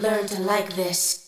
learn to like this.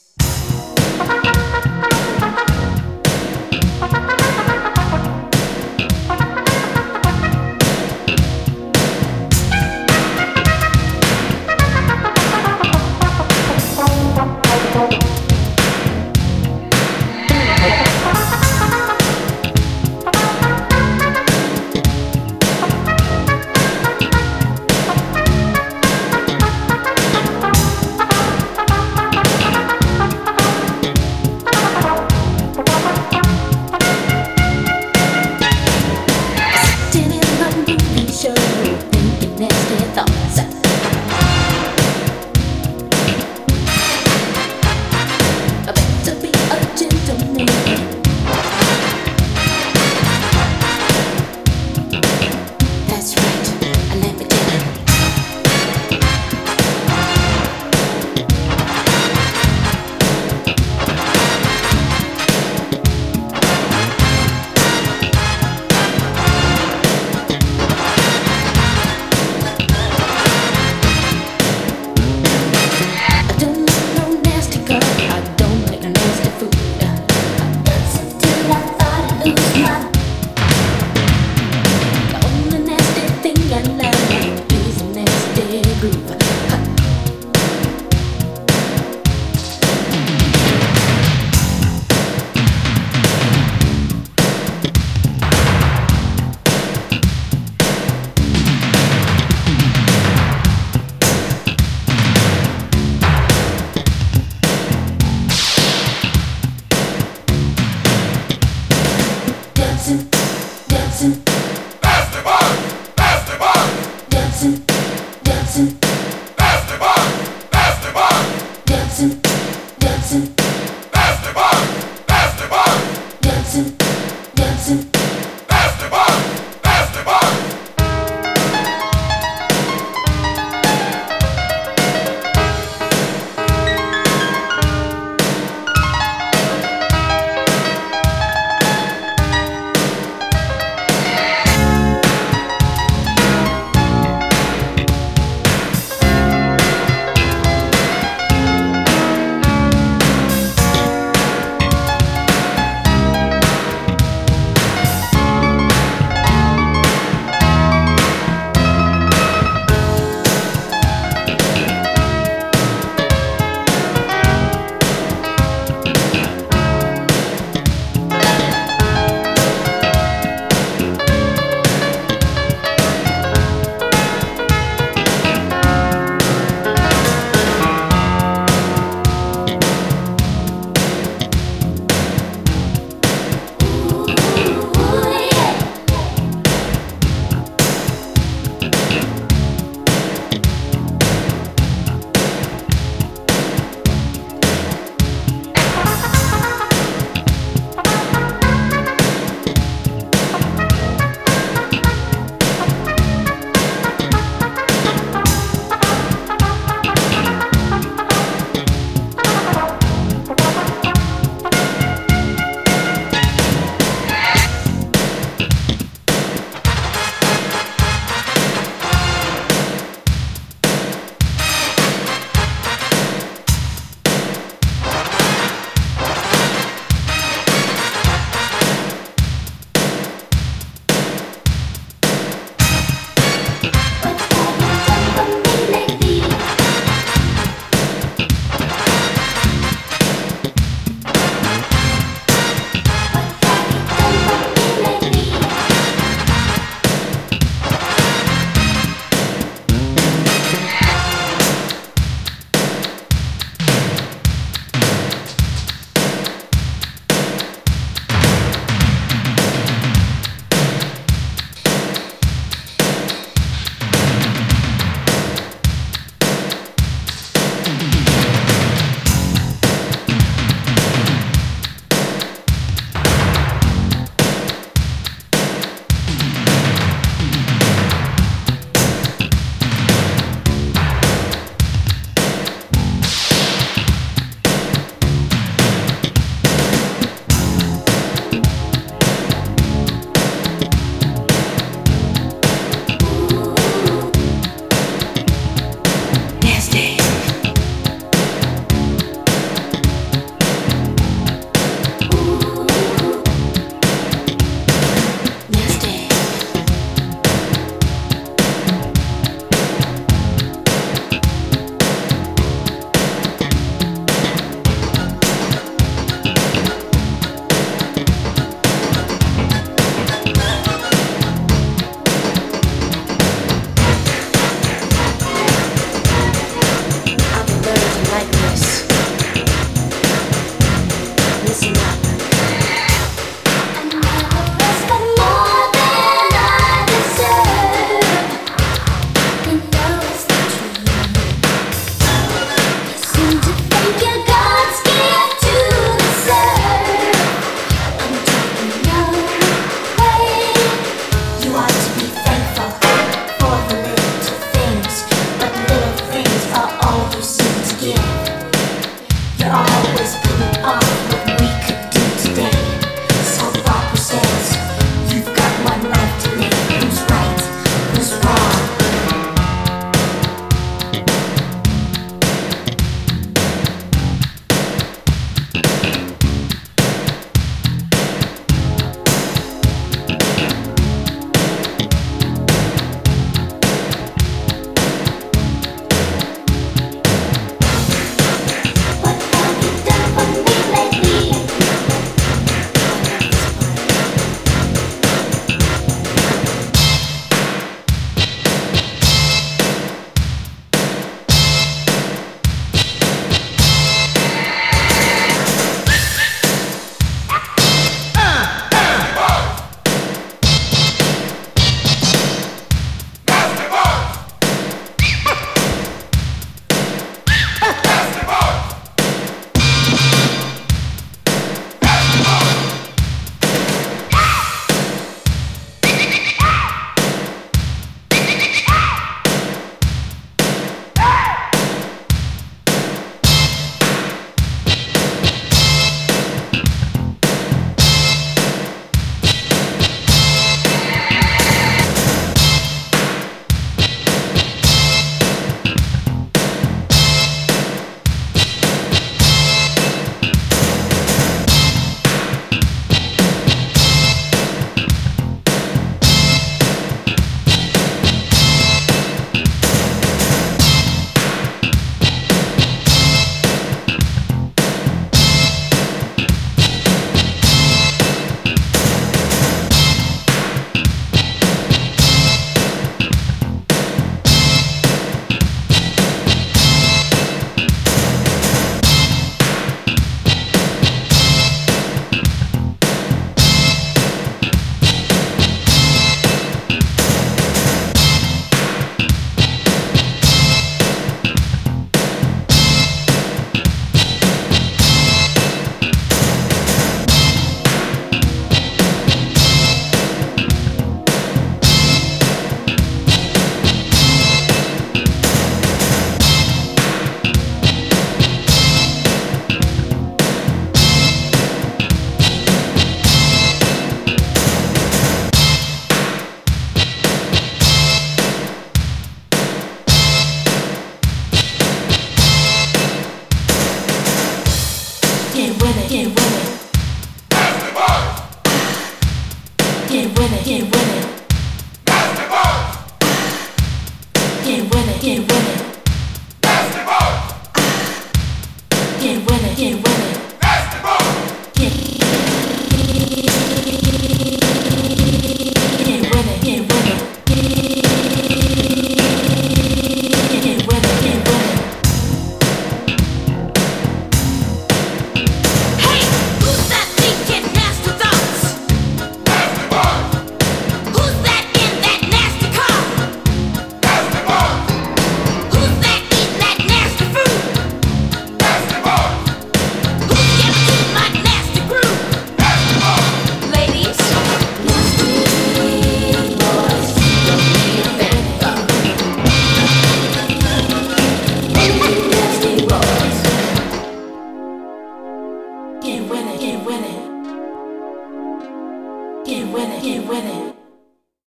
gonna get away.